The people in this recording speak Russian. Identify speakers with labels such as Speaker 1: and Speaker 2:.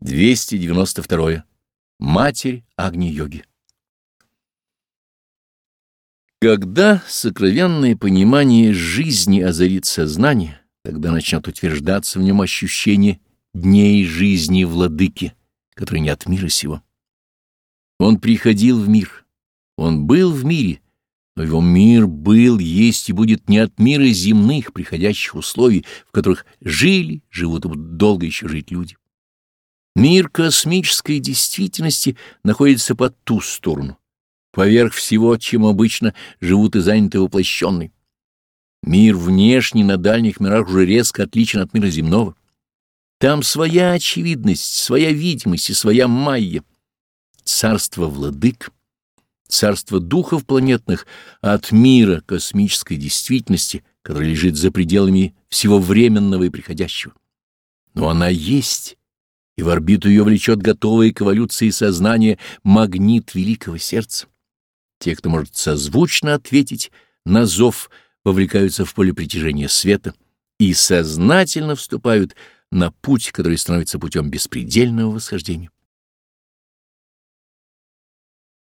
Speaker 1: 292. Матерь Агни-йоги. Когда сокровенное понимание жизни озарит сознание, тогда начнет утверждаться в нем ощущение дней жизни владыки, который не от мира сего. Он приходил в мир, он был в мире, но его мир был, есть и будет не от мира земных, приходящих условий, в которых жили, живут и будут долго еще жить люди. Мир космической действительности находится по ту сторону, поверх всего, чем обычно живут и заняты воплощенные. Мир внешний на дальних мирах уже резко отличен от мира земного. Там своя очевидность, своя видимость и своя майя. Царство владык, царство духов планетных от мира космической действительности, который лежит за пределами всего временного и приходящего. Но она есть и в орбиту ее влечет готовое к эволюции сознание магнит великого сердца. Те, кто может созвучно ответить на зов, вовлекаются в поле притяжения света и сознательно вступают на путь, который становится путем беспредельного восхождения.